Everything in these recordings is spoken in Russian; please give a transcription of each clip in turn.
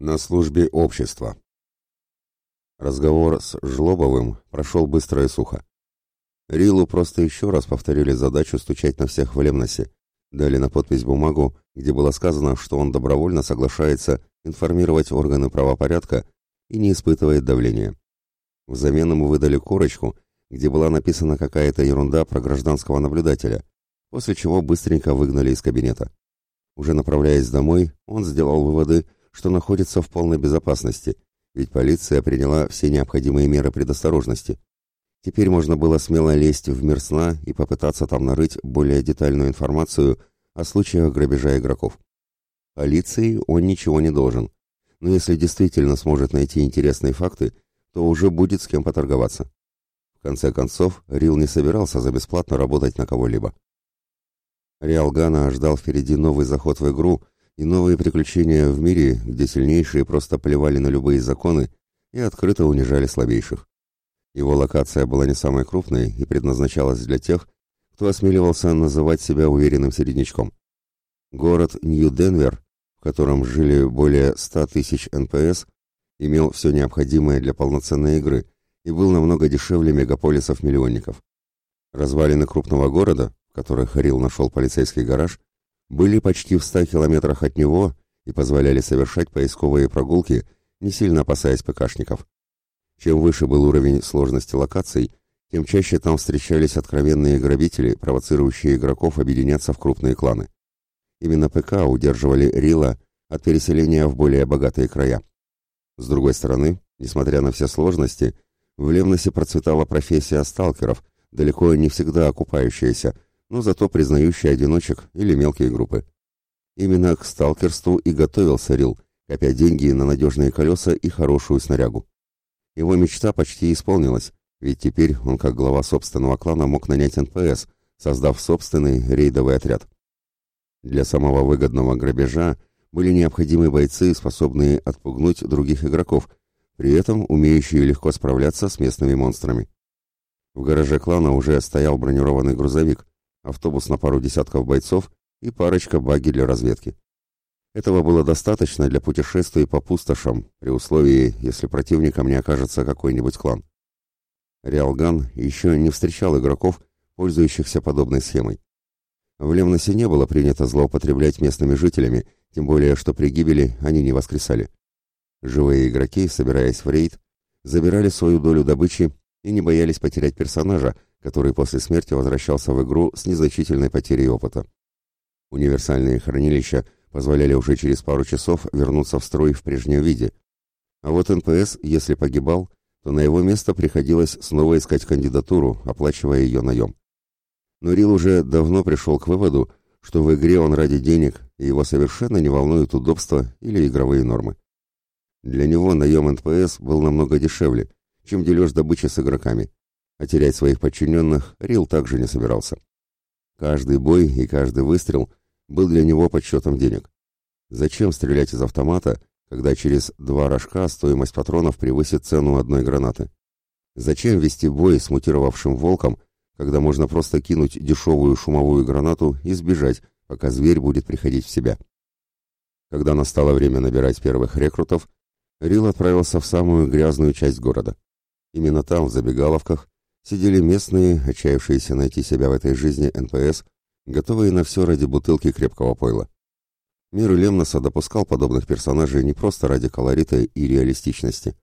На службе общества. Разговор с Жлобовым прошел быстро и сухо. Рилу просто еще раз повторили задачу стучать на всех в Лемносе, дали на подпись бумагу, где было сказано, что он добровольно соглашается информировать органы правопорядка и не испытывает давления. Взамен ему выдали корочку, где была написана какая-то ерунда про гражданского наблюдателя, после чего быстренько выгнали из кабинета. Уже направляясь домой, он сделал выводы, что находится в полной безопасности, ведь полиция приняла все необходимые меры предосторожности. Теперь можно было смело лезть в мир сна и попытаться там нарыть более детальную информацию о случаях грабежа игроков. Полиции он ничего не должен, но если действительно сможет найти интересные факты, то уже будет с кем поторговаться. В конце концов, Рил не собирался за бесплатно работать на кого-либо. Рилгана ждал впереди новый заход в игру и новые приключения в мире, где сильнейшие просто плевали на любые законы и открыто унижали слабейших. Его локация была не самой крупной и предназначалась для тех, кто осмеливался называть себя уверенным середнячком. Город Нью-Денвер, в котором жили более 100 тысяч НПС, имел все необходимое для полноценной игры и был намного дешевле мегаполисов-миллионников. Развалины крупного города, в которых Рил нашел полицейский гараж, были почти в ста километрах от него и позволяли совершать поисковые прогулки, не сильно опасаясь ПКшников. Чем выше был уровень сложности локаций, тем чаще там встречались откровенные грабители, провоцирующие игроков объединяться в крупные кланы. Именно ПК удерживали Рила от переселения в более богатые края. С другой стороны, несмотря на все сложности, в Лемносе процветала профессия сталкеров, далеко не всегда окупающаяся, но зато признающая одиночек или мелкие группы. Именно к сталкерству и готовился Рил, копя деньги на надежные колеса и хорошую снарягу. Его мечта почти исполнилась, ведь теперь он как глава собственного клана мог нанять НПС, создав собственный рейдовый отряд. Для самого выгодного грабежа были необходимы бойцы, способные отпугнуть других игроков, при этом умеющие легко справляться с местными монстрами. В гараже клана уже стоял бронированный грузовик, автобус на пару десятков бойцов и парочка баги для разведки. Этого было достаточно для путешествий по пустошам, при условии, если противником не окажется какой-нибудь клан. Реалган еще не встречал игроков, пользующихся подобной схемой. В Лемносе не было принято злоупотреблять местными жителями, тем более, что при гибели они не воскресали. Живые игроки, собираясь в рейд, забирали свою долю добычи и не боялись потерять персонажа, который после смерти возвращался в игру с незначительной потерей опыта. Универсальные хранилища позволяли уже через пару часов вернуться в строй в прежнем виде. А вот НПС, если погибал, то на его место приходилось снова искать кандидатуру, оплачивая ее наем. Но Рил уже давно пришел к выводу, что в игре он ради денег, и его совершенно не волнуют удобства или игровые нормы. Для него наем НПС был намного дешевле, чем дележ добычи с игроками, а терять своих подчиненных Рил также не собирался. Каждый бой и каждый выстрел был для него подсчетом денег. Зачем стрелять из автомата, когда через два рожка стоимость патронов превысит цену одной гранаты? Зачем вести бой с мутировавшим волком, когда можно просто кинуть дешевую шумовую гранату и сбежать, пока зверь будет приходить в себя? Когда настало время набирать первых рекрутов, Рил отправился в самую грязную часть города. Именно там, в забегаловках, сидели местные, отчаявшиеся найти себя в этой жизни НПС, готовые на все ради бутылки крепкого пойла. Мир Лемноса допускал подобных персонажей не просто ради колорита и реалистичности.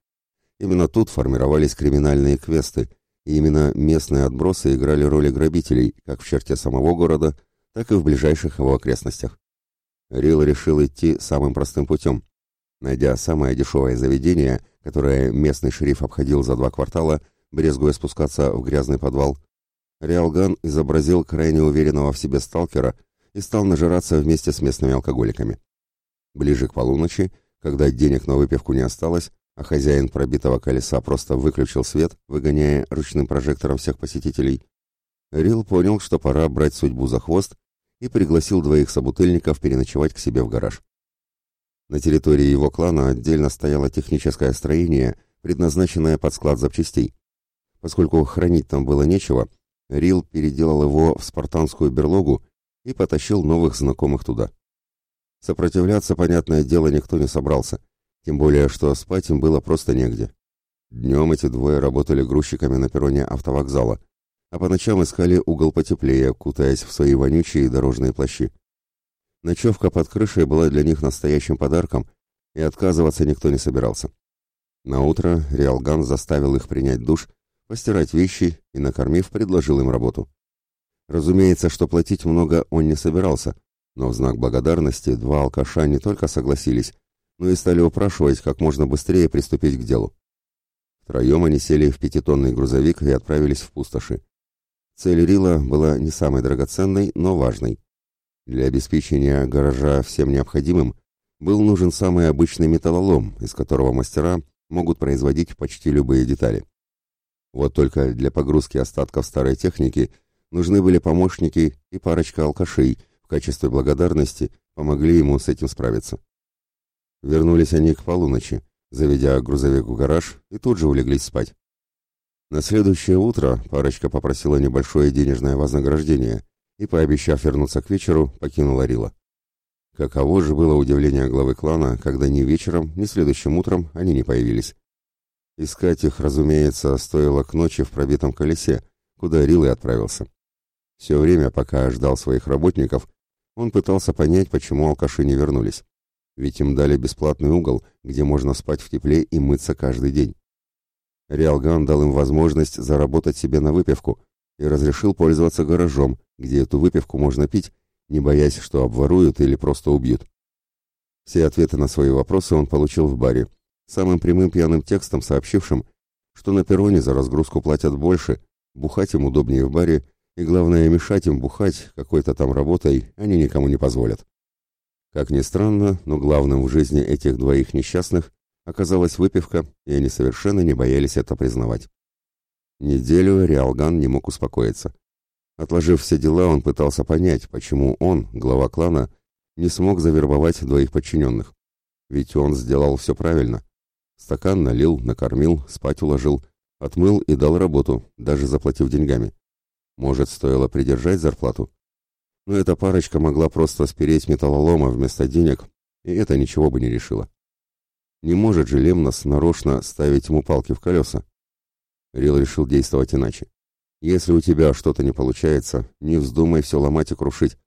Именно тут формировались криминальные квесты, и именно местные отбросы играли роли грабителей, как в черте самого города, так и в ближайших его окрестностях. Рил решил идти самым простым путем. Найдя самое дешевое заведение, которое местный шериф обходил за два квартала, брезгуя спускаться в грязный подвал. Реалган изобразил крайне уверенного в себе сталкера и стал нажираться вместе с местными алкоголиками. Ближе к полуночи, когда денег на выпивку не осталось, а хозяин пробитого колеса просто выключил свет, выгоняя ручным прожектором всех посетителей, Рил понял, что пора брать судьбу за хвост и пригласил двоих собутыльников переночевать к себе в гараж. На территории его клана отдельно стояло техническое строение, предназначенное под склад запчастей. Поскольку хранить там было нечего, Рил переделал его в спартанскую берлогу и потащил новых знакомых туда. Сопротивляться, понятное дело, никто не собрался, Тем более, что спать им было просто негде. Днем эти двое работали грузчиками на перроне автовокзала, а по ночам искали угол потеплее, кутаясь в свои вонючие дорожные плащи. Ночевка под крышей была для них настоящим подарком, и отказываться никто не собирался. На утро Риалган заставил их принять душ, постирать вещи и, накормив, предложил им работу. Разумеется, что платить много он не собирался, но в знак благодарности два алкаша не только согласились, но и стали упрашивать как можно быстрее приступить к делу. Втроем они сели в пятитонный грузовик и отправились в пустоши. Цель Рила была не самой драгоценной, но важной. Для обеспечения гаража всем необходимым был нужен самый обычный металлолом, из которого мастера могут производить почти любые детали. Вот только для погрузки остатков старой техники нужны были помощники и парочка алкашей в качестве благодарности помогли ему с этим справиться. Вернулись они к полуночи, заведя грузовик в гараж и тут же улеглись спать. На следующее утро парочка попросила небольшое денежное вознаграждение и, пообещав вернуться к вечеру, покинула Рила. Каково же было удивление главы клана, когда ни вечером, ни следующим утром они не появились. Искать их, разумеется, стоило к ночи в пробитом колесе, куда Рил и отправился. Все время, пока ждал своих работников, он пытался понять, почему алкаши не вернулись. Ведь им дали бесплатный угол, где можно спать в тепле и мыться каждый день. Риалган дал им возможность заработать себе на выпивку и разрешил пользоваться гаражом, где эту выпивку можно пить, не боясь, что обворуют или просто убьют. Все ответы на свои вопросы он получил в баре, самым прямым пьяным текстом сообщившим, что на перроне за разгрузку платят больше, бухать им удобнее в баре, и главное, мешать им бухать какой-то там работой они никому не позволят. Как ни странно, но главным в жизни этих двоих несчастных оказалась выпивка, и они совершенно не боялись это признавать. Неделю Риалган не мог успокоиться. Отложив все дела, он пытался понять, почему он, глава клана, не смог завербовать двоих подчиненных. Ведь он сделал все правильно. Стакан налил, накормил, спать уложил, отмыл и дал работу, даже заплатив деньгами. Может, стоило придержать зарплату? Но эта парочка могла просто спереть металлолома вместо денег, и это ничего бы не решило. Не может же Лемнос нарочно ставить ему палки в колеса. Рил решил действовать иначе. Если у тебя что-то не получается, не вздумай все ломать и крушить,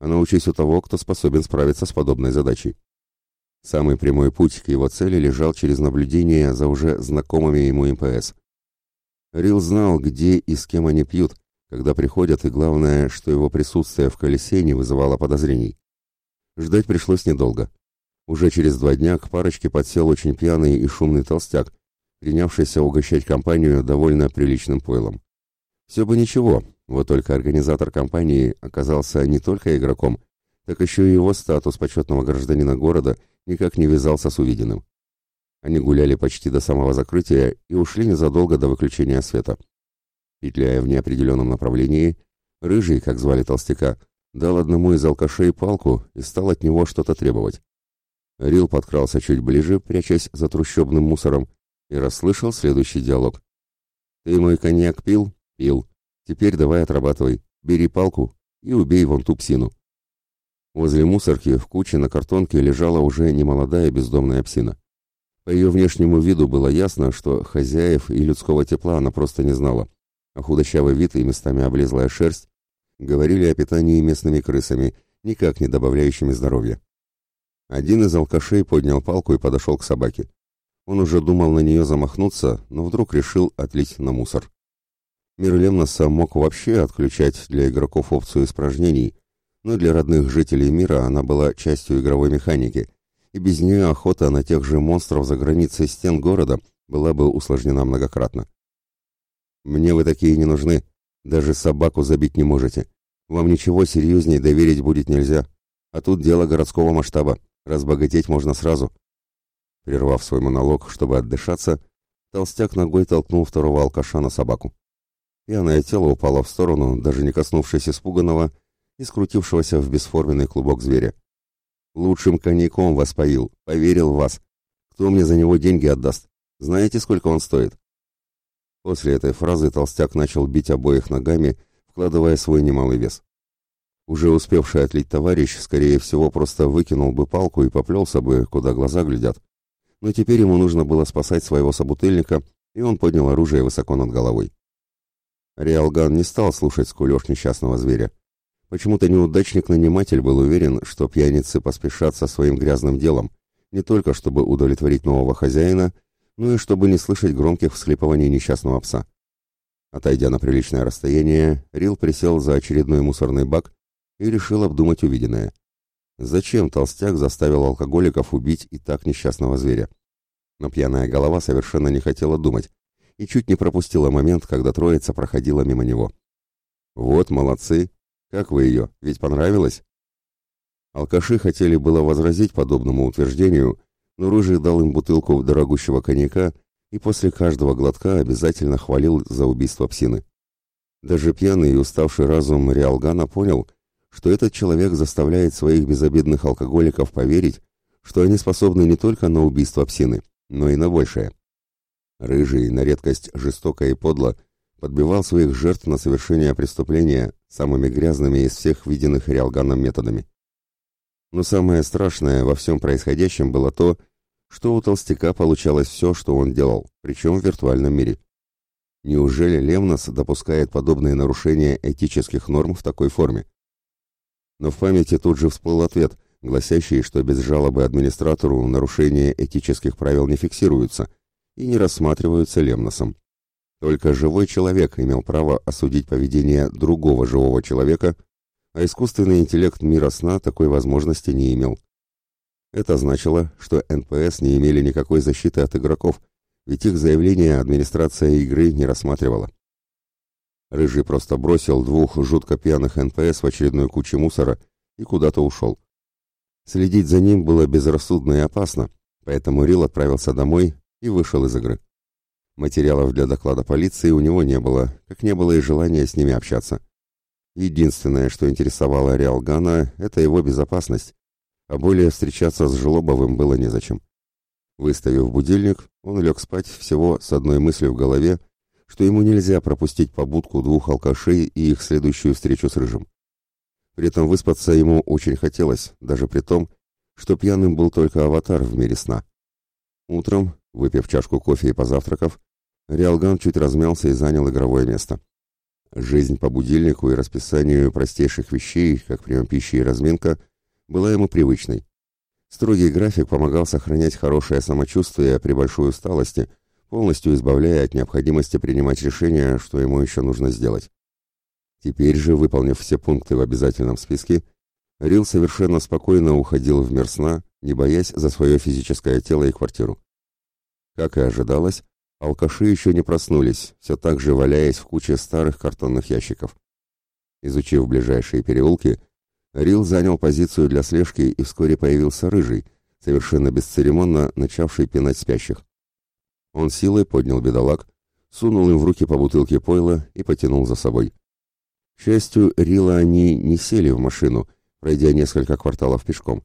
а научись у того, кто способен справиться с подобной задачей. Самый прямой путь к его цели лежал через наблюдение за уже знакомыми ему МПС. Рил знал, где и с кем они пьют, когда приходят, и главное, что его присутствие в колесе не вызывало подозрений. Ждать пришлось недолго. Уже через два дня к парочке подсел очень пьяный и шумный толстяк, принявшийся угощать компанию довольно приличным пойлом. Все бы ничего, вот только организатор компании оказался не только игроком, так еще и его статус почетного гражданина города никак не вязался с увиденным. Они гуляли почти до самого закрытия и ушли незадолго до выключения света. Петляя в неопределенном направлении, Рыжий, как звали толстяка, дал одному из алкашей палку и стал от него что-то требовать. Рил подкрался чуть ближе, прячась за трущобным мусором, и расслышал следующий диалог. «Ты мой коньяк пил? Пил. Теперь давай отрабатывай. Бери палку и убей вон ту псину». Возле мусорки в куче на картонке лежала уже немолодая бездомная псина. По ее внешнему виду было ясно, что хозяев и людского тепла она просто не знала а худощавый вид и местами облезлая шерсть говорили о питании местными крысами, никак не добавляющими здоровья. Один из алкашей поднял палку и подошел к собаке. Он уже думал на нее замахнуться, но вдруг решил отлить на мусор. Мир Лемноса мог вообще отключать для игроков опцию испражнений, но для родных жителей мира она была частью игровой механики, и без нее охота на тех же монстров за границей стен города была бы усложнена многократно. Мне вы такие не нужны. Даже собаку забить не можете. Вам ничего серьезнее доверить будет нельзя. А тут дело городского масштаба. Разбогатеть можно сразу. Прервав свой монолог, чтобы отдышаться, толстяк ногой толкнул второго алкаша на собаку. Пьяное тело упало в сторону, даже не коснувшись испуганного и скрутившегося в бесформенный клубок зверя. «Лучшим коньяком вас поил, поверил в вас. Кто мне за него деньги отдаст? Знаете, сколько он стоит?» После этой фразы толстяк начал бить обоих ногами, вкладывая свой немалый вес. Уже успевший отлить товарищ, скорее всего, просто выкинул бы палку и поплелся бы, куда глаза глядят. но теперь ему нужно было спасать своего собутыльника, и он поднял оружие высоко над головой. Риалган не стал слушать скулёж несчастного зверя. Почему-то неудачник-наниматель был уверен, что пьяницы поспешат со своим грязным делом, не только чтобы удовлетворить нового хозяина, но и чтобы не слышать громких всхлипываний несчастного пса. Отойдя на приличное расстояние, Рил присел за очередной мусорный бак и решил обдумать увиденное. Зачем толстяк заставил алкоголиков убить и так несчастного зверя? Но пьяная голова совершенно не хотела думать и чуть не пропустила момент, когда троица проходила мимо него. «Вот, молодцы! Как вы ее? Ведь понравилось?» Алкаши хотели было возразить подобному утверждению, но Рыжий дал им бутылку дорогущего коньяка и после каждого глотка обязательно хвалил за убийство псины. Даже пьяный и уставший разум Риалгана понял, что этот человек заставляет своих безобидных алкоголиков поверить, что они способны не только на убийство псины, но и на большее. Рыжий, на редкость жестоко и подло, подбивал своих жертв на совершение преступления самыми грязными из всех виденных Риалганом методами. Но самое страшное во всем происходящем было то, что у толстяка получалось все, что он делал, причем в виртуальном мире. Неужели Лемнос допускает подобные нарушения этических норм в такой форме? Но в памяти тут же всплыл ответ, гласящий, что без жалобы администратору нарушения этических правил не фиксируются и не рассматриваются Лемносом. Только живой человек имел право осудить поведение другого живого человека, а искусственный интеллект мира сна такой возможности не имел. Это значило, что НПС не имели никакой защиты от игроков, ведь их заявление администрация игры не рассматривала. Рыжий просто бросил двух жутко пьяных НПС в очередной куче мусора и куда-то ушел. Следить за ним было безрассудно и опасно, поэтому Рил отправился домой и вышел из игры. Материалов для доклада полиции у него не было, как не было и желания с ними общаться. Единственное, что интересовало Риалгана, это его безопасность, а более встречаться с Жлобовым было незачем. Выставив будильник, он лег спать всего с одной мыслью в голове, что ему нельзя пропустить побудку двух алкашей и их следующую встречу с Рыжим. При этом выспаться ему очень хотелось, даже при том, что пьяным был только аватар в мире сна. Утром, выпив чашку кофе и позавтракав, Риалган чуть размялся и занял игровое место. Жизнь по будильнику и расписанию простейших вещей, как прием пищи и разминка – была ему привычной. Строгий график помогал сохранять хорошее самочувствие при большой усталости, полностью избавляя от необходимости принимать решения, что ему еще нужно сделать. Теперь же, выполнив все пункты в обязательном списке, Рил совершенно спокойно уходил в мир сна, не боясь за свое физическое тело и квартиру. Как и ожидалось, алкаши еще не проснулись, все так же валяясь в куче старых картонных ящиков. Изучив ближайшие переулки, Рил занял позицию для слежки и вскоре появился Рыжий, совершенно бесцеремонно начавший пинать спящих. Он силой поднял бедолаг, сунул им в руки по бутылке пойла и потянул за собой. К счастью, Рила они не сели в машину, пройдя несколько кварталов пешком.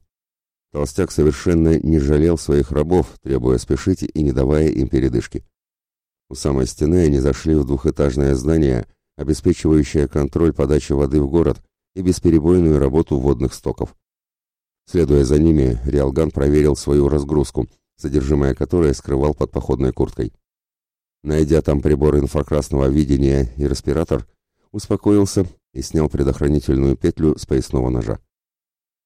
Толстяк совершенно не жалел своих рабов, требуя спешить и не давая им передышки. У самой стены они зашли в двухэтажное здание, обеспечивающее контроль подачи воды в город, и бесперебойную работу водных стоков. Следуя за ними, Риалган проверил свою разгрузку, содержимое которой скрывал под походной курткой. Найдя там прибор инфракрасного видения и респиратор, успокоился и снял предохранительную петлю с поясного ножа.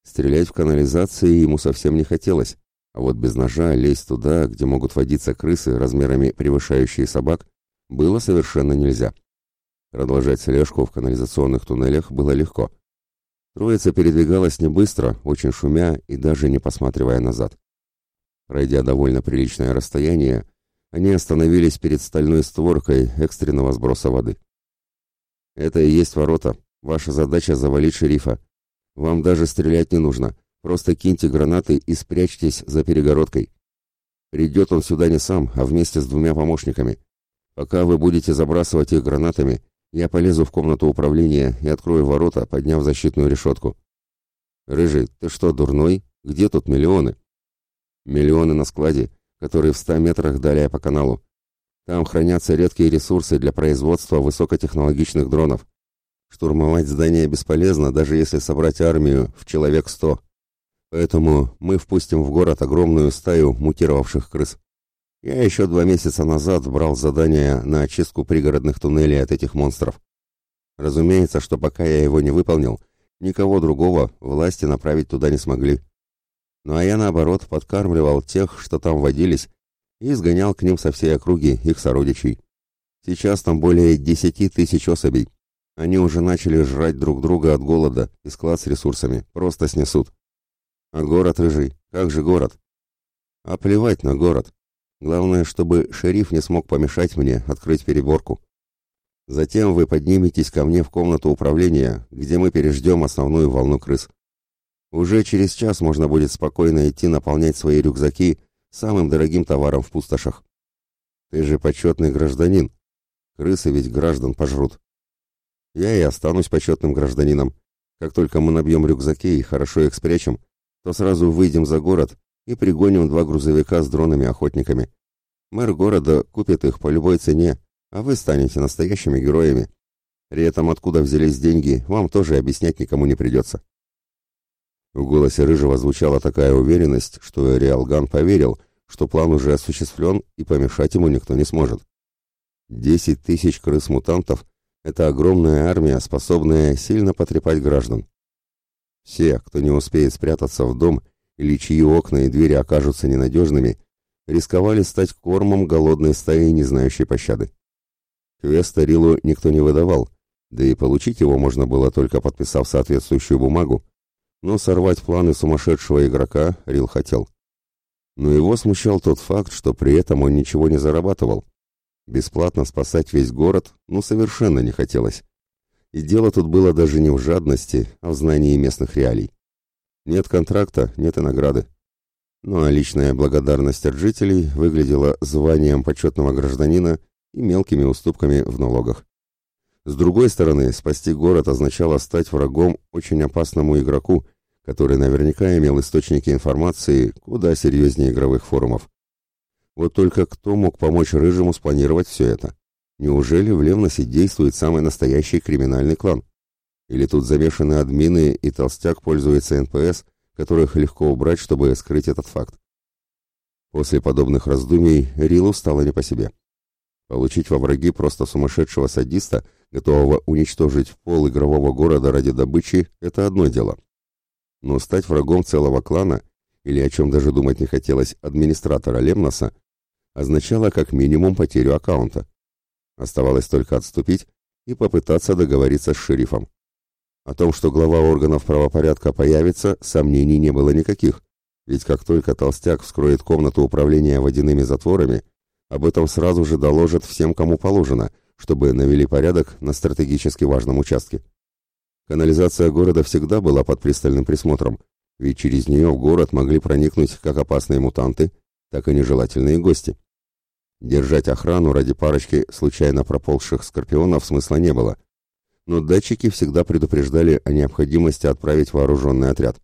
Стрелять в канализации ему совсем не хотелось, а вот без ножа лезть туда, где могут водиться крысы размерами превышающие собак, было совершенно нельзя. Продолжать слежку в канализационных туннелях было легко. Троица передвигалась не быстро, очень шумя и даже не посматривая назад. Пройдя довольно приличное расстояние, они остановились перед стальной створкой экстренного сброса воды. «Это и есть ворота. Ваша задача завалить шерифа. Вам даже стрелять не нужно. Просто киньте гранаты и спрячьтесь за перегородкой. Придет он сюда не сам, а вместе с двумя помощниками. Пока вы будете забрасывать их гранатами, я полезу в комнату управления и открою ворота, подняв защитную решетку. «Рыжий, ты что, дурной? Где тут миллионы?» «Миллионы на складе, которые в ста метрах далее по каналу. Там хранятся редкие ресурсы для производства высокотехнологичных дронов. Штурмовать здание бесполезно, даже если собрать армию в человек сто. Поэтому мы впустим в город огромную стаю мутировавших крыс. Я еще два месяца назад брал задание на очистку пригородных туннелей от этих монстров. Разумеется, что пока я его не выполнил, никого другого власти направить туда не смогли. Ну а я, наоборот, подкармливал тех, что там водились, и сгонял к ним со всей округи их сородичей. Сейчас там более десяти тысяч особей. Они уже начали жрать друг друга от голода, и склад с ресурсами просто снесут. А город рыжий, как же город? А плевать на город. Главное, чтобы шериф не смог помешать мне открыть переборку. Затем вы подниметесь ко мне в комнату управления, где мы переждем основную волну крыс. Уже через час можно будет спокойно идти наполнять свои рюкзаки самым дорогим товаром в пустошах. Ты же почетный гражданин. Крысы ведь граждан пожрут. Я и останусь почетным гражданином. Как только мы набьем рюкзаки и хорошо их спрячем, то сразу выйдем за город и пригоним два грузовика с дронами-охотниками. Мэр города купит их по любой цене, а вы станете настоящими героями. При этом откуда взялись деньги, вам тоже объяснять никому не придется. В голосе Рыжего звучала такая уверенность, что Реалган поверил, что план уже осуществлен и помешать ему никто не сможет. Десять тысяч крыс-мутантов – это огромная армия, способная сильно потрепать граждан. Все, кто не успеет спрятаться в дом или чьи окна и двери окажутся ненадежными, рисковали стать кормом голодной стаи, не знающей пощады. Квеста Рилу никто не выдавал, да и получить его можно было только подписав соответствующую бумагу, но сорвать планы сумасшедшего игрока Рил хотел. Но его смущал тот факт, что при этом он ничего не зарабатывал. Бесплатно спасать весь город, ну, совершенно не хотелось. И дело тут было даже не в жадности, а в знании местных реалий. Нет контракта, нет и награды. Ну а личная благодарность от жителей выглядела званием почетного гражданина и мелкими уступками в налогах. С другой стороны, спасти город означало стать врагом очень опасному игроку, который наверняка имел источники информации куда серьезнее игровых форумов. Вот только кто мог помочь Рыжему спланировать все это? Неужели в Лемносе действует самый настоящий криминальный клан? Или тут замешаны админы и толстяк пользуется НПС, которых легко убрать, чтобы скрыть этот факт? После подобных раздумий Рилу стало не по себе. Получить во враги просто сумасшедшего садиста, готового уничтожить пол игрового города ради добычи, это одно дело. Но стать врагом целого клана, или о чем даже думать не хотелось, администратора Лемноса, означало как минимум потерю аккаунта. Оставалось только отступить и попытаться договориться с шерифом. О том, что глава органов правопорядка появится, сомнений не было никаких, ведь как только толстяк вскроет комнату управления водяными затворами, об этом сразу же доложат всем, кому положено, чтобы навели порядок на стратегически важном участке. Канализация города всегда была под пристальным присмотром, ведь через нее в город могли проникнуть как опасные мутанты, так и нежелательные гости. Держать охрану ради парочки случайно проползших скорпионов смысла не было, но датчики всегда предупреждали о необходимости отправить вооруженный отряд.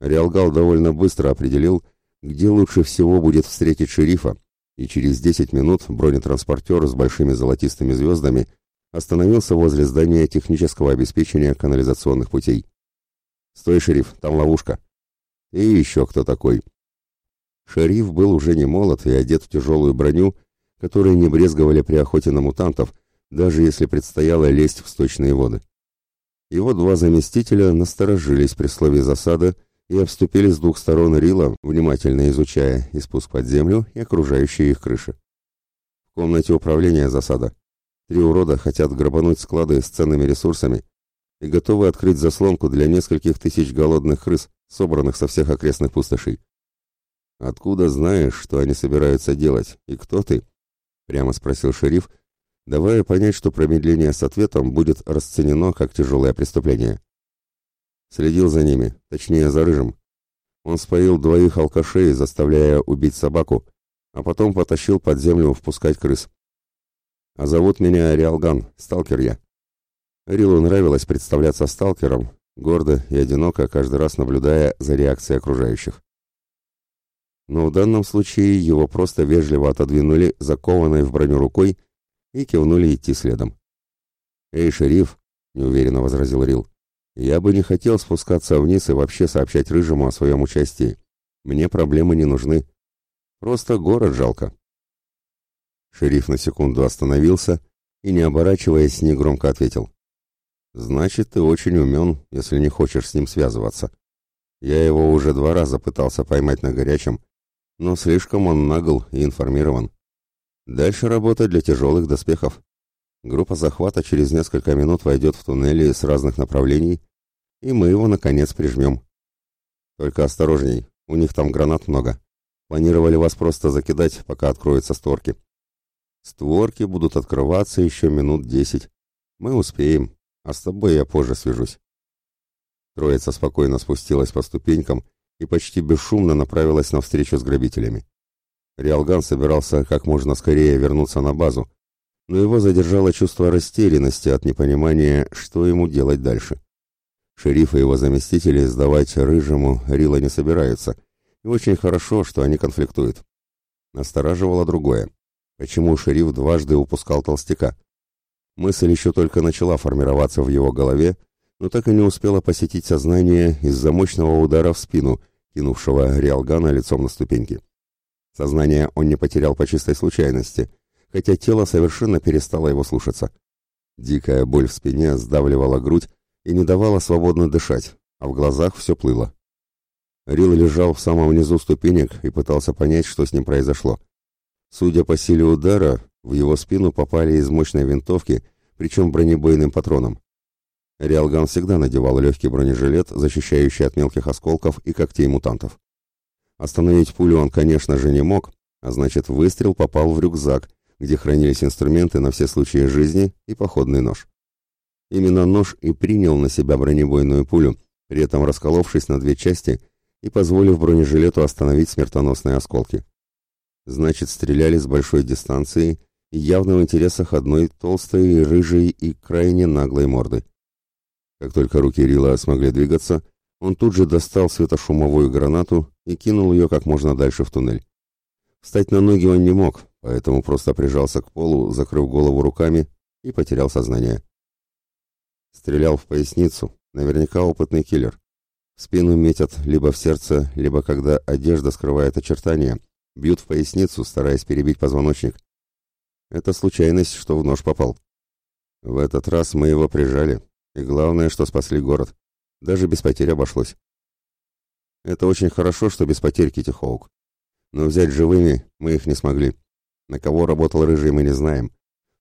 Реалгал довольно быстро определил, где лучше всего будет встретить шерифа, и через 10 минут бронетранспортер с большими золотистыми звездами остановился возле здания технического обеспечения канализационных путей. «Стой, шериф, там ловушка». «И еще кто такой?» Шериф был уже не молод и одет в тяжелую броню, которой не брезговали при охоте на мутантов, даже если предстояло лезть в сточные воды. Его два заместителя насторожились при слове «засада» и обступили с двух сторон Рила, внимательно изучая и спуск под землю, и окружающие их крыши. В комнате управления засада. Три урода хотят грабануть склады с ценными ресурсами и готовы открыть заслонку для нескольких тысяч голодных крыс, собранных со всех окрестных пустошей. «Откуда знаешь, что они собираются делать, и кто ты?» — прямо спросил шериф, давая понять, что промедление с ответом будет расценено как тяжелое преступление. Следил за ними, точнее за рыжим. Он споил двоих алкашей, заставляя убить собаку, а потом потащил под землю впускать крыс. А зовут меня Риалган, сталкер я. Рилу нравилось представляться сталкером, гордо и одиноко, каждый раз наблюдая за реакцией окружающих. Но в данном случае его просто вежливо отодвинули закованной в броню рукой и кивнули идти следом. «Эй, шериф!» — неуверенно возразил Рил. Я бы не хотел спускаться вниз и вообще сообщать Рыжему о своем участии. Мне проблемы не нужны. Просто город жалко. Шериф на секунду остановился и, не оборачиваясь, негромко ответил. «Значит, ты очень умен, если не хочешь с ним связываться. Я его уже два раза пытался поймать на горячем, но слишком он нагл и информирован. Дальше работа для тяжелых доспехов. Группа захвата через несколько минут войдет в туннели с разных направлений, и мы его, наконец, прижмем. Только осторожней, у них там гранат много. Планировали вас просто закидать, пока откроются створки. Створки будут открываться еще минут десять. Мы успеем, а с тобой я позже свяжусь. Троица спокойно спустилась по ступенькам и почти бесшумно направилась навстречу с грабителями. Риалган собирался как можно скорее вернуться на базу, но его задержало чувство растерянности от непонимания, что ему делать дальше. Шериф и его заместители сдавать Рыжему Рила не собираются, и очень хорошо, что они конфликтуют. Настораживало другое. Почему шериф дважды упускал толстяка? Мысль еще только начала формироваться в его голове, но так и не успела посетить сознание из-за мощного удара в спину, кинувшего Риалгана лицом на ступеньки. Сознание он не потерял по чистой случайности, хотя тело совершенно перестало его слушаться. Дикая боль в спине сдавливала грудь и не давала свободно дышать, а в глазах все плыло. Рил лежал в самом низу ступенек и пытался понять, что с ним произошло. Судя по силе удара, в его спину попали из мощной винтовки, причем бронебойным патроном. Риалган всегда надевал легкий бронежилет, защищающий от мелких осколков и когтей мутантов. Остановить пулю он, конечно же, не мог, а значит, выстрел попал в рюкзак, где хранились инструменты на все случаи жизни и походный нож. Именно нож и принял на себя бронебойную пулю, при этом расколовшись на две части и позволив бронежилету остановить смертоносные осколки. Значит, стреляли с большой дистанции и явно в интересах одной толстой, рыжей и крайне наглой морды. Как только руки Рила смогли двигаться, он тут же достал светошумовую гранату и кинул ее как можно дальше в туннель. Встать на ноги он не мог, поэтому просто прижался к полу, закрыв голову руками и потерял сознание. Стрелял в поясницу, наверняка опытный киллер. В спину метят либо в сердце, либо когда одежда скрывает очертания, бьют в поясницу, стараясь перебить позвоночник. Это случайность, что в нож попал. В этот раз мы его прижали, и главное, что спасли город. Даже без потерь обошлось. Это очень хорошо, что без потерь, Кити Хоук. Но взять живыми мы их не смогли. На кого работал Рыжий, мы не знаем.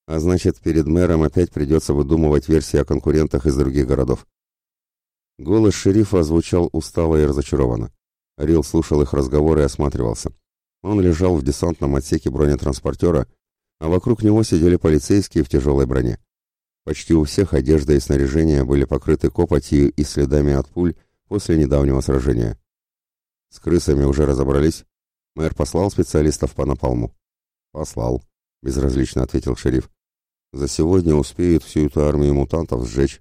А значит, перед мэром опять придется выдумывать версии о конкурентах из других городов. Голос шерифа звучал устало и разочарованно. Рил слушал их разговор и осматривался. Он лежал в десантном отсеке бронетранспортера, а вокруг него сидели полицейские в тяжелой броне. Почти у всех одежда и снаряжение были покрыты копотью и следами от пуль после недавнего сражения. С крысами уже разобрались. Мэр послал специалистов по напалму. Послал, безразлично ответил шериф. За сегодня успеют всю эту армию мутантов сжечь.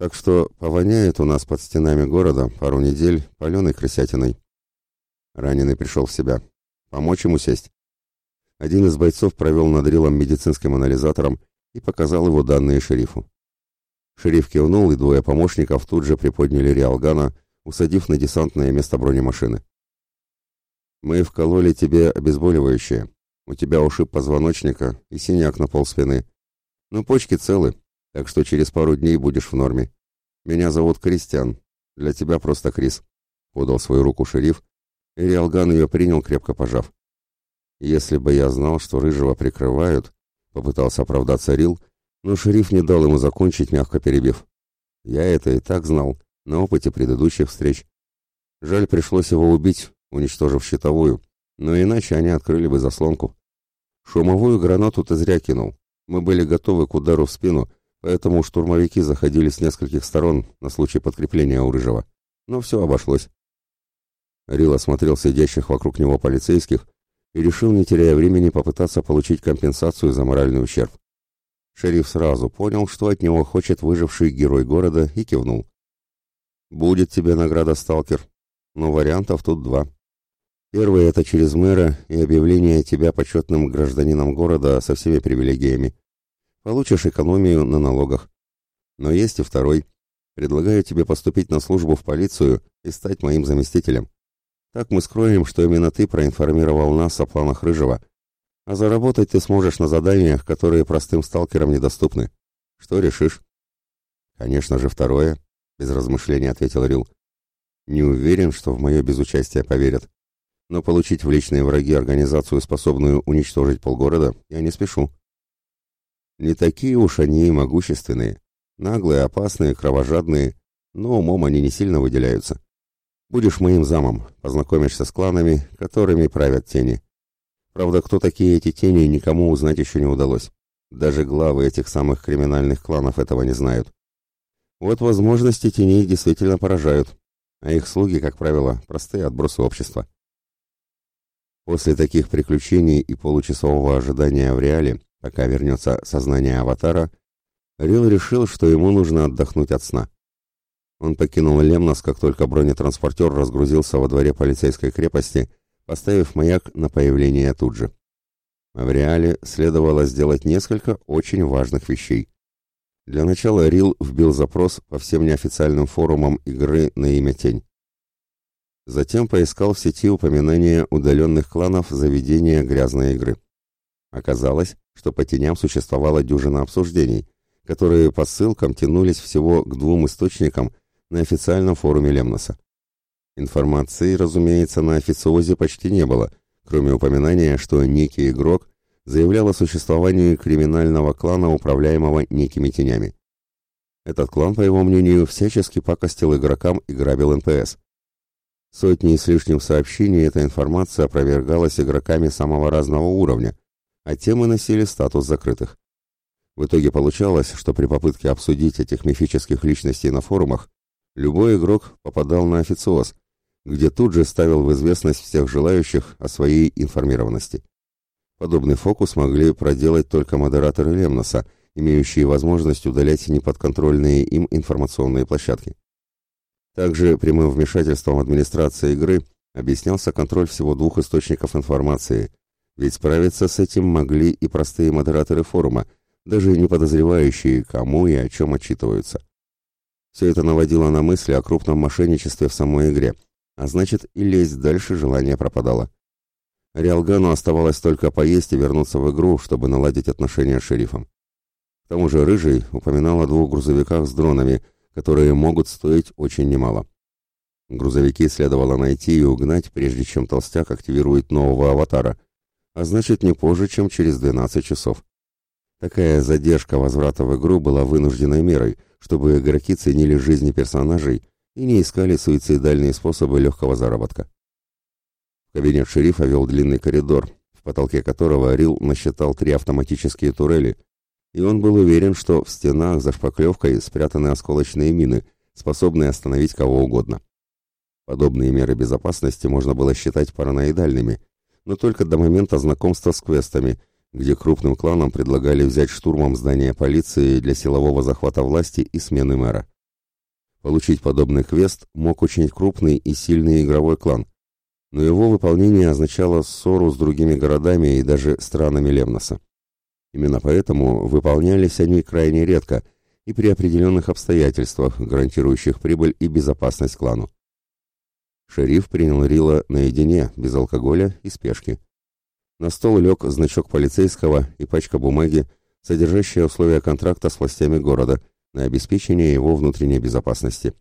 Так что повоняет у нас под стенами города пару недель паленой крысятиной. Раненый пришел в себя. Помочь ему сесть. Один из бойцов провел над Рилом медицинским анализатором и показал его данные шерифу. Шериф кивнул, и двое помощников тут же приподняли Риалгана, усадив на десантное место бронемашины. «Мы вкололи тебе обезболивающее. У тебя ушиб позвоночника и синяк на пол спины. Но почки целы, так что через пару дней будешь в норме. Меня зовут Кристиан. Для тебя просто Крис», — подал свою руку шериф, и Риалган ее принял, крепко пожав. «Если бы я знал, что Рыжего прикрывают», Попытался оправдаться Рил, но шериф не дал ему закончить, мягко перебив. Я это и так знал, на опыте предыдущих встреч. Жаль, пришлось его убить, уничтожив щитовую, но иначе они открыли бы заслонку. Шумовую гранату ты зря кинул. Мы были готовы к удару в спину, поэтому штурмовики заходили с нескольких сторон на случай подкрепления у Рыжего. Но все обошлось. Рил осмотрел сидящих вокруг него полицейских и решил, не теряя времени, попытаться получить компенсацию за моральный ущерб. Шериф сразу понял, что от него хочет выживший герой города, и кивнул. «Будет тебе награда, сталкер, но вариантов тут два. Первый — это через мэра и объявление тебя почетным гражданином города со всеми привилегиями. Получишь экономию на налогах. Но есть и второй — Предлагаю тебе поступить на службу в полицию и стать моим заместителем. Так мы скроем, что именно ты проинформировал нас о планах Рыжего, а заработать ты сможешь на заданиях, которые простым сталкерам недоступны. Что решишь? Конечно же, второе, без размышлений ответил Рил. Не уверен, что в мое безучастие поверят. Но получить в личные враги организацию, способную уничтожить полгорода, я не спешу. Не такие уж они и могущественные. Наглые, опасные, кровожадные, но умом они не сильно выделяются. Будешь моим замом, познакомишься с кланами, которыми правят тени. Правда, кто такие эти тени, никому узнать еще не удалось. Даже главы этих самых криминальных кланов этого не знают. Вот возможности теней действительно поражают, а их слуги, как правило, простые отбросы общества. После таких приключений и получасового ожидания в реале, пока вернется сознание аватара, Рил решил, что ему нужно отдохнуть от сна. Он покинул Лемнос, как только бронетранспортер разгрузился во дворе полицейской крепости, поставив маяк на появление тут же. В реале следовало сделать несколько очень важных вещей. Для начала Рил вбил запрос по всем неофициальным форумам игры на имя Тень. Затем поискал в сети упоминания удаленных кланов заведения грязной игры. Оказалось, что по теням существовала дюжина обсуждений, которые по ссылкам тянулись всего к двум источникам на официальном форуме Лемноса. Информации, разумеется, на официозе почти не было, кроме упоминания, что некий игрок заявлял о существовании криминального клана, управляемого некими тенями. Этот клан, по его мнению, всячески пакостил игрокам и грабил НПС. Сотни с лишним сообщений эта информация опровергалась игроками самого разного уровня, а темы носили статус закрытых. В итоге получалось, что при попытке обсудить этих мифических личностей на форумах, любой игрок попадал на официоз, где тут же ставил в известность всех желающих о своей информированности. Подобный фокус могли проделать только модераторы Лемноса, имеющие возможность удалять неподконтрольные им информационные площадки. Также прямым вмешательством администрации игры объяснялся контроль всего двух источников информации, ведь справиться с этим могли и простые модераторы форума, даже не подозревающие, кому и о чем отчитываются. Все это наводило на мысли о крупном мошенничестве в самой игре, а значит и лезть дальше желание пропадало. Риалгану оставалось только поесть и вернуться в игру, чтобы наладить отношения с шерифом. К тому же Рыжий упоминал о двух грузовиках с дронами – которые могут стоить очень немало. Грузовики следовало найти и угнать, прежде чем толстяк активирует нового аватара, а значит не позже, чем через 12 часов. Такая задержка возврата в игру была вынужденной мерой, чтобы игроки ценили жизни персонажей и не искали суицидальные способы легкого заработка. Кабинет шерифа вел длинный коридор, в потолке которого Рил насчитал три автоматические турели, и он был уверен, что в стенах за шпаклевкой спрятаны осколочные мины, способные остановить кого угодно. Подобные меры безопасности можно было считать параноидальными, но только до момента знакомства с квестами, где крупным кланам предлагали взять штурмом здание полиции для силового захвата власти и смены мэра. Получить подобный квест мог очень крупный и сильный игровой клан, но его выполнение означало ссору с другими городами и даже странами Лемноса. Именно поэтому выполнялись они крайне редко и при определенных обстоятельствах, гарантирующих прибыль и безопасность клану. Шериф принял Рила наедине, без алкоголя и спешки. На стол лег значок полицейского и пачка бумаги, содержащая условия контракта с властями города на обеспечение его внутренней безопасности.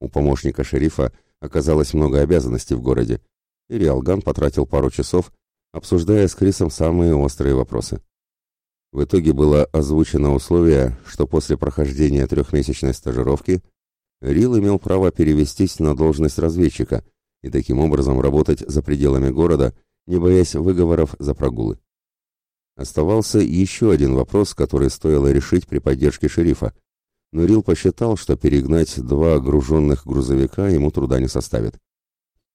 У помощника шерифа оказалось много обязанностей в городе, и Риалган потратил пару часов, обсуждая с Крисом самые острые вопросы. В итоге было озвучено условие, что после прохождения трехмесячной стажировки Рил имел право перевестись на должность разведчика и таким образом работать за пределами города, не боясь выговоров за прогулы. Оставался еще один вопрос, который стоило решить при поддержке шерифа, но Рил посчитал, что перегнать два груженных грузовика ему труда не составит.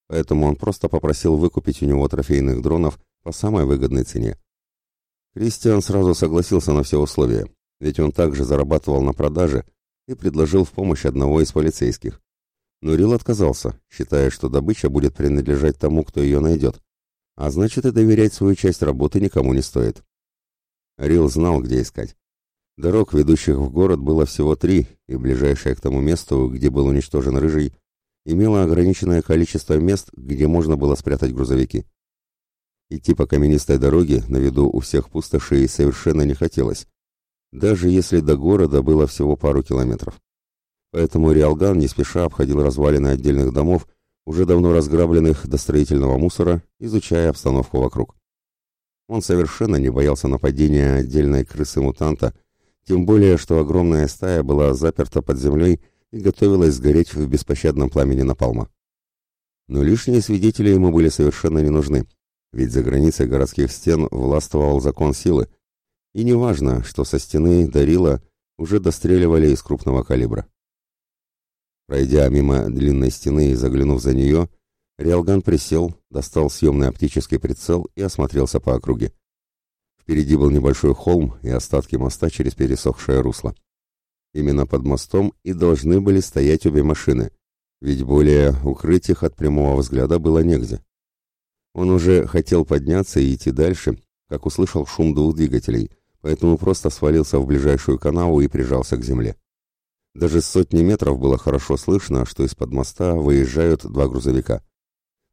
Поэтому он просто попросил выкупить у него трофейных дронов по самой выгодной цене. Кристиан сразу согласился на все условия, ведь он также зарабатывал на продаже и предложил в помощь одного из полицейских. Но Рил отказался, считая, что добыча будет принадлежать тому, кто ее найдет, а значит и доверять свою часть работы никому не стоит. Рил знал, где искать. Дорог, ведущих в город, было всего три, и ближайшая к тому месту, где был уничтожен Рыжий, имела ограниченное количество мест, где можно было спрятать грузовики. Идти по каменистой дороге на виду у всех пустошей совершенно не хотелось, даже если до города было всего пару километров. Поэтому Риалган не спеша обходил развалины отдельных домов, уже давно разграбленных до строительного мусора, изучая обстановку вокруг. Он совершенно не боялся нападения отдельной крысы-мутанта, тем более, что огромная стая была заперта под землей и готовилась сгореть в беспощадном пламени напалма. Но лишние свидетели ему были совершенно не нужны, ведь за границей городских стен властвовал закон силы, и неважно, что со стены Дарила уже достреливали из крупного калибра. Пройдя мимо длинной стены и заглянув за нее, Риалган присел, достал съемный оптический прицел и осмотрелся по округе. Впереди был небольшой холм и остатки моста через пересохшее русло. Именно под мостом и должны были стоять обе машины, ведь более укрыть их от прямого взгляда было негде. Он уже хотел подняться и идти дальше, как услышал шум двух двигателей, поэтому просто свалился в ближайшую канаву и прижался к земле. Даже с сотни метров было хорошо слышно, что из-под моста выезжают два грузовика.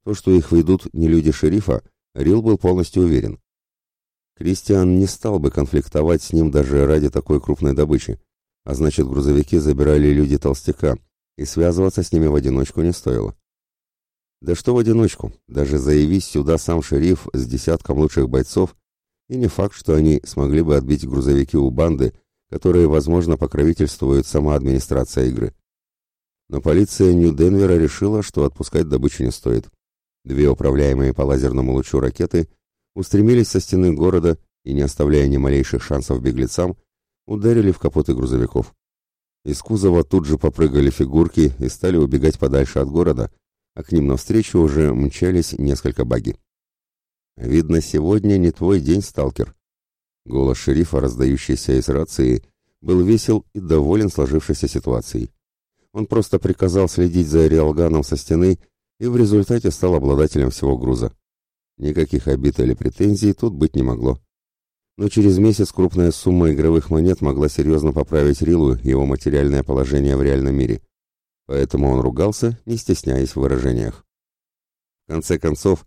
То, что их ведут не люди шерифа, Рил был полностью уверен. Кристиан не стал бы конфликтовать с ним даже ради такой крупной добычи, а значит грузовики забирали люди толстяка, и связываться с ними в одиночку не стоило. Да что в одиночку, даже заявись сюда сам шериф с десятком лучших бойцов, и не факт, что они смогли бы отбить грузовики у банды, которые, возможно, покровительствует сама администрация игры. Но полиция Нью-Денвера решила, что отпускать добычу не стоит. Две управляемые по лазерному лучу ракеты устремились со стены города и, не оставляя ни малейших шансов беглецам, ударили в капоты грузовиков. Из кузова тут же попрыгали фигурки и стали убегать подальше от города, а к ним навстречу уже мчались несколько баги. «Видно, сегодня не твой день, сталкер», Голос шерифа, раздающийся из рации, был весел и доволен сложившейся ситуацией. Он просто приказал следить за Риалганом со стены и в результате стал обладателем всего груза. Никаких обид или претензий тут быть не могло. Но через месяц крупная сумма игровых монет могла серьезно поправить Рилу его материальное положение в реальном мире. Поэтому он ругался, не стесняясь в выражениях. В конце концов,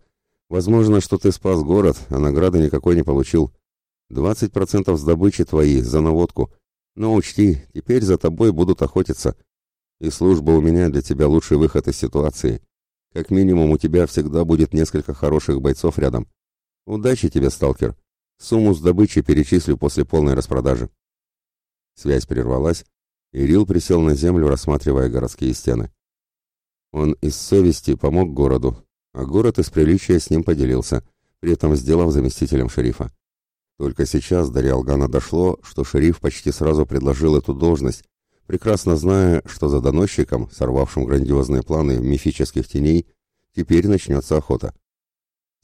возможно, что ты спас город, а награды никакой не получил. Двадцать процентов с добычи твои за наводку. Но учти, теперь за тобой будут охотиться. И служба у меня для тебя лучший выход из ситуации. Как минимум у тебя всегда будет несколько хороших бойцов рядом. Удачи тебе, сталкер. Сумму с добычи перечислю после полной распродажи. Связь прервалась, и Рил присел на землю, рассматривая городские стены. Он из совести помог городу, а город из приличия с ним поделился, при этом сделав заместителем шерифа. Только сейчас до Риалгана дошло, что шериф почти сразу предложил эту должность, прекрасно зная, что за доносчиком, сорвавшим грандиозные планы мифических теней, теперь начнется охота.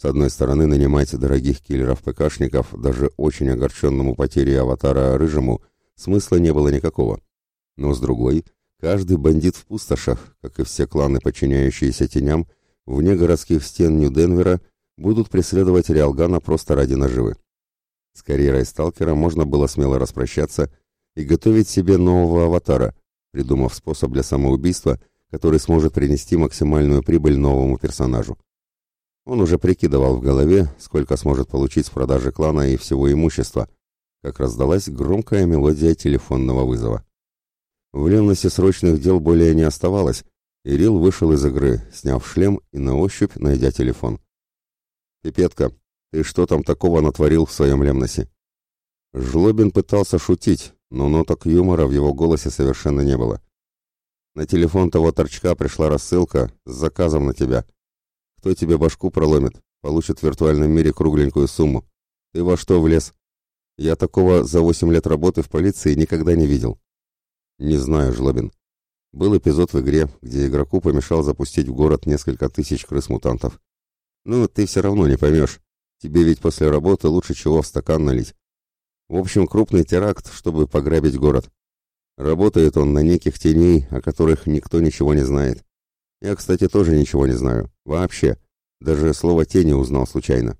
С одной стороны, нанимать дорогих киллеров-ПКшников, даже очень огорченному потерей аватара Рыжему, смысла не было никакого. Но с другой, каждый бандит в пустошах, как и все кланы, подчиняющиеся теням, вне городских стен Нью-Денвера, будут преследовать Риалгана просто ради наживы. С карьерой сталкера можно было смело распрощаться и готовить себе нового аватара, придумав способ для самоубийства, который сможет принести максимальную прибыль новому персонажу. Он уже прикидывал в голове, сколько сможет получить с продажи клана и всего имущества, как раздалась громкая мелодия телефонного вызова. В ревности срочных дел более не оставалось, и Рил вышел из игры, сняв шлем и на ощупь найдя телефон. «Пипетка, «Ты что там такого натворил в своем лемносе?» Жлобин пытался шутить, но ноток юмора в его голосе совершенно не было. «На телефон того торчка пришла рассылка с заказом на тебя. Кто тебе башку проломит, получит в виртуальном мире кругленькую сумму. Ты во что влез? Я такого за восемь лет работы в полиции никогда не видел». «Не знаю, Жлобин. Был эпизод в игре, где игроку помешал запустить в город несколько тысяч крыс-мутантов. Ну, ты все равно не поймешь. Тебе ведь после работы лучше чего в стакан налить. В общем, крупный теракт, чтобы пограбить город. Работает он на неких теней, о которых никто ничего не знает. Я, кстати, тоже ничего не знаю. Вообще. Даже слово «тени» узнал случайно.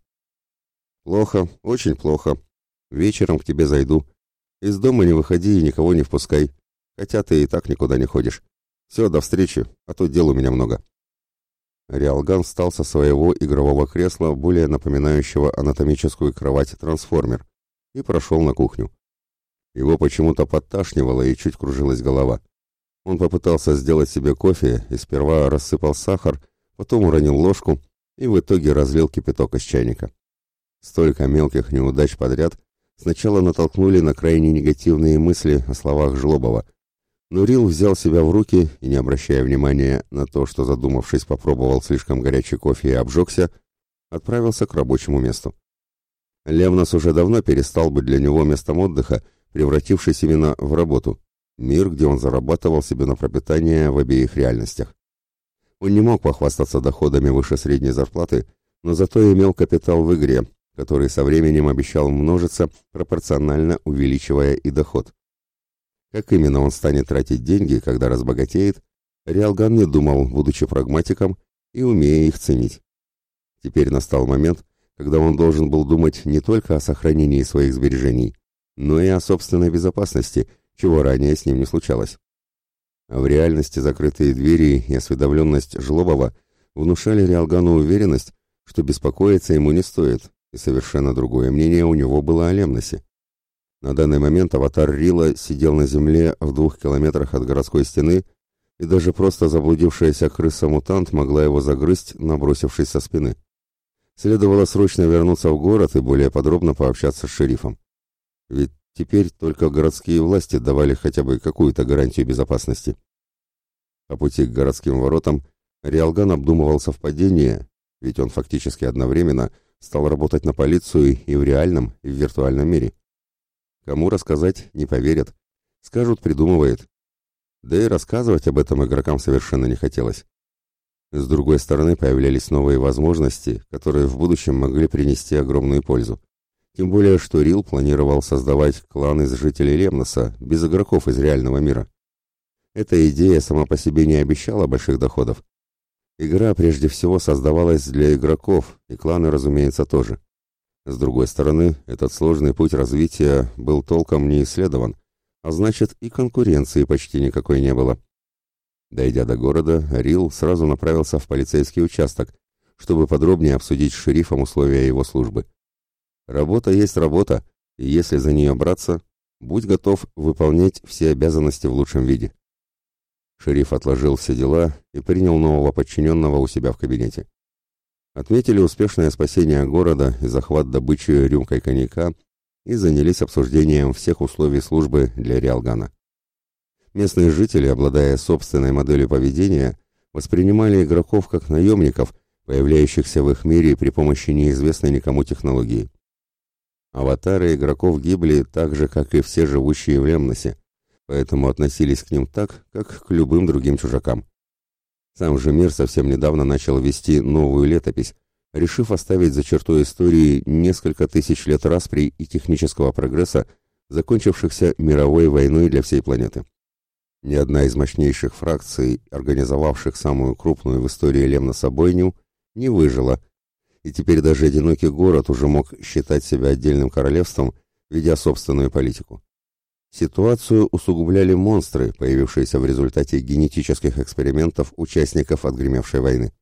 Плохо, очень плохо. Вечером к тебе зайду. Из дома не выходи и никого не впускай, хотя ты и так никуда не ходишь. Все, до встречи, а то дел у меня много». Риалган встал со своего игрового кресла, более напоминающего анатомическую кровать трансформер, и прошел на кухню. Его почему-то подташнивало и чуть кружилась голова. Он попытался сделать себе кофе и сперва рассыпал сахар, потом уронил ложку и в итоге разлил кипяток из чайника. Столько мелких неудач подряд сначала натолкнули на крайне негативные мысли о словах Жлобова, но Рил взял себя в руки и, не обращая внимания на то, что, задумавшись, попробовал слишком горячий кофе и обжегся, отправился к рабочему месту. Левнос уже давно перестал быть для него местом отдыха, превратившись именно в работу, мир, где он зарабатывал себе на пропитание в обеих реальностях. Он не мог похвастаться доходами выше средней зарплаты, но зато имел капитал в игре, который со временем обещал множиться, пропорционально увеличивая и доход. Как именно он станет тратить деньги, когда разбогатеет, Риалган не думал, будучи прагматиком и умея их ценить. Теперь настал момент, когда он должен был думать не только о сохранении своих сбережений, но и о собственной безопасности, чего ранее с ним не случалось. А в реальности закрытые двери и осведомленность Жлобова внушали Риалгану уверенность, что беспокоиться ему не стоит, и совершенно другое мнение у него было о Лемносе. На данный момент аватар Рила сидел на земле в двух километрах от городской стены, и даже просто заблудившаяся крыса-мутант могла его загрызть, набросившись со спины. Следовало срочно вернуться в город и более подробно пообщаться с шерифом. Ведь теперь только городские власти давали хотя бы какую-то гарантию безопасности. По пути к городским воротам Риалган обдумывал совпадение, ведь он фактически одновременно стал работать на полицию и в реальном, и в виртуальном мире. Кому рассказать, не поверят. Скажут, придумывает. Да и рассказывать об этом игрокам совершенно не хотелось. С другой стороны, появлялись новые возможности, которые в будущем могли принести огромную пользу. Тем более, что Рил планировал создавать клан из жителей Лемноса, без игроков из реального мира. Эта идея сама по себе не обещала больших доходов. Игра прежде всего создавалась для игроков, и кланы, разумеется, тоже. С другой стороны, этот сложный путь развития был толком не исследован, а значит и конкуренции почти никакой не было. Дойдя до города, Рил сразу направился в полицейский участок, чтобы подробнее обсудить с шерифом условия его службы. Работа есть работа, и если за нее браться, будь готов выполнять все обязанности в лучшем виде. Шериф отложил все дела и принял нового подчиненного у себя в кабинете. Отметили успешное спасение города и захват добычи рюмкой коньяка и занялись обсуждением всех условий службы для Риалгана. Местные жители, обладая собственной моделью поведения, воспринимали игроков как наемников, появляющихся в их мире при помощи неизвестной никому технологии. Аватары игроков гибли так же, как и все живущие в Лемносе, поэтому относились к ним так, как к любым другим чужакам. Сам же мир совсем недавно начал вести новую летопись, решив оставить за чертой истории несколько тысяч лет распри и технического прогресса, закончившихся мировой войной для всей планеты. Ни одна из мощнейших фракций, организовавших самую крупную в истории Лемноса бойню, не выжила, и теперь даже одинокий город уже мог считать себя отдельным королевством, ведя собственную политику. Ситуацию усугубляли монстры, появившиеся в результате генетических экспериментов участников отгремевшей войны.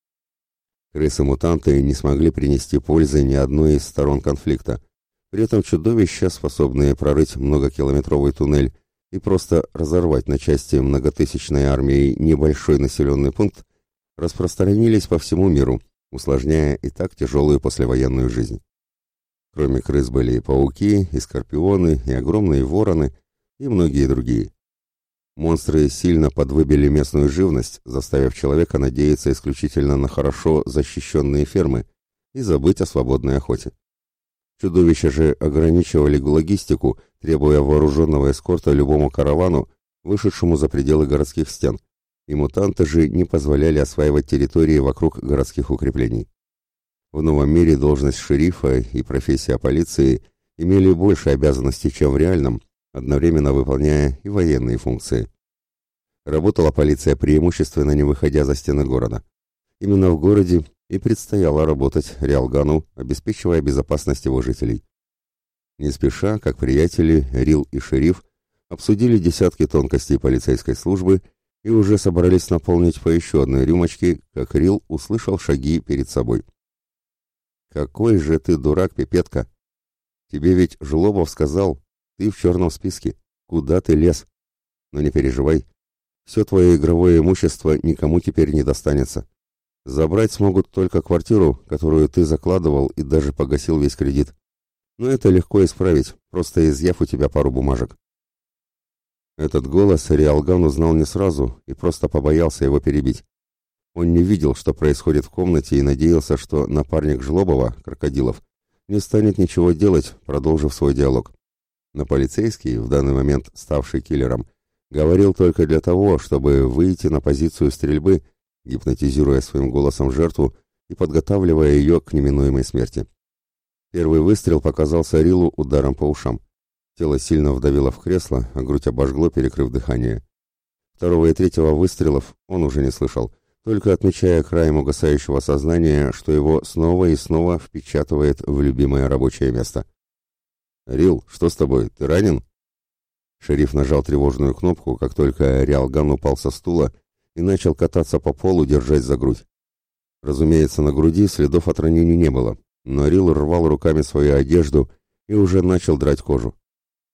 Крысы-мутанты не смогли принести пользы ни одной из сторон конфликта. При этом чудовища, способные прорыть многокилометровый туннель и просто разорвать на части многотысячной армией небольшой населенный пункт, распространились по всему миру, усложняя и так тяжелую послевоенную жизнь. Кроме крыс были и пауки, и скорпионы, и огромные вороны, и многие другие. Монстры сильно подвыбили местную живность, заставив человека надеяться исключительно на хорошо защищенные фермы и забыть о свободной охоте. Чудовища же ограничивали логистику, требуя вооруженного эскорта любому каравану, вышедшему за пределы городских стен, и мутанты же не позволяли осваивать территории вокруг городских укреплений. В новом мире должность шерифа и профессия полиции имели больше обязанностей, чем в реальном, одновременно выполняя и военные функции. Работала полиция преимущественно не выходя за стены города. Именно в городе и предстояло работать Риалгану, обеспечивая безопасность его жителей. Не спеша, как приятели, Рил и шериф обсудили десятки тонкостей полицейской службы и уже собрались наполнить по еще одной рюмочке, как Рил услышал шаги перед собой. «Какой же ты дурак, пипетка! Тебе ведь Жлобов сказал, ты в черном списке, куда ты лез? Но не переживай, все твое игровое имущество никому теперь не достанется. Забрать смогут только квартиру, которую ты закладывал и даже погасил весь кредит. Но это легко исправить, просто изъяв у тебя пару бумажек. Этот голос Риалган узнал не сразу и просто побоялся его перебить. Он не видел, что происходит в комнате, и надеялся, что напарник Жлобова, Крокодилов, не станет ничего делать, продолжив свой диалог. Но полицейский, в данный момент ставший киллером, говорил только для того, чтобы выйти на позицию стрельбы, гипнотизируя своим голосом жертву и подготавливая ее к неминуемой смерти. Первый выстрел показался Рилу ударом по ушам. Тело сильно вдавило в кресло, а грудь обожгло, перекрыв дыхание. Второго и третьего выстрелов он уже не слышал, только отмечая краем угасающего сознания, что его снова и снова впечатывает в любимое рабочее место. «Рил, что с тобой? Ты ранен?» Шериф нажал тревожную кнопку, как только Риалган упал со стула и начал кататься по полу, держась за грудь. Разумеется, на груди следов от ранений не было, но Рил рвал руками свою одежду и уже начал драть кожу.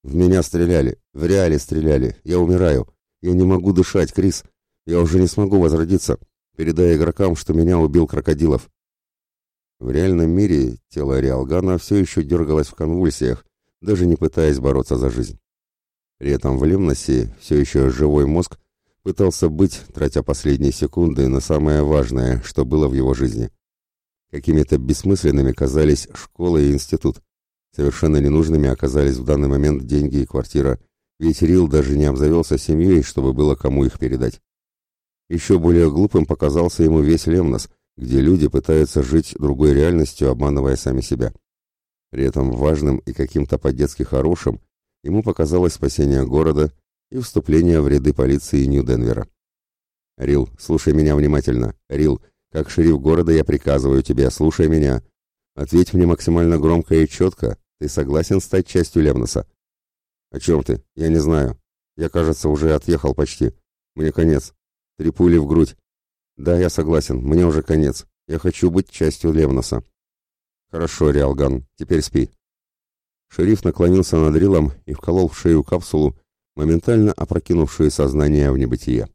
В меня стреляли, в реале стреляли, я умираю. Я не могу дышать, Крис. Я уже не смогу возродиться. Передай игрокам, что меня убил Крокодилов. В реальном мире тело Риалгана все еще дергалось в конвульсиях, даже не пытаясь бороться за жизнь. При этом в Лемносе все еще живой мозг пытался быть, тратя последние секунды на самое важное, что было в его жизни. Какими-то бессмысленными казались школа и институт. Совершенно ненужными оказались в данный момент деньги и квартира, ведь Рил даже не обзавелся семьей, чтобы было кому их передать. Еще более глупым показался ему весь Лемнос, где люди пытаются жить другой реальностью, обманывая сами себя. При этом важным и каким-то по-детски хорошим ему показалось спасение города и вступление в ряды полиции Нью-Денвера. «Рил, слушай меня внимательно. Рил, как шериф города я приказываю тебе, слушай меня. Ответь мне максимально громко и четко. Ты согласен стать частью Левноса? О чем ты? Я не знаю. Я, кажется, уже отъехал почти. Мне конец. Три пули в грудь. Да, я согласен. Мне уже конец. Я хочу быть частью Левноса. Хорошо, Риалган. Теперь спи. Шериф наклонился над Рилом и вколол в шею капсулу, моментально опрокинувшую сознание в небытие.